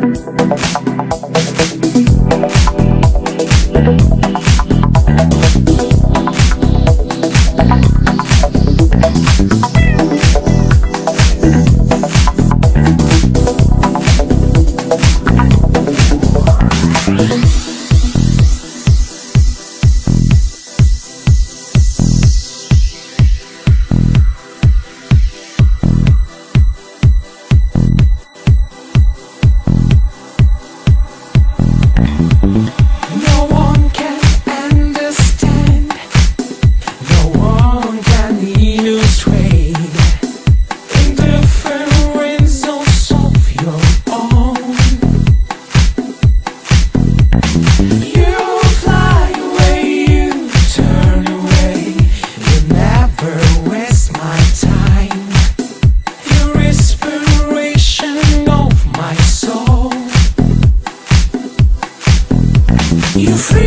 Musik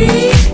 free.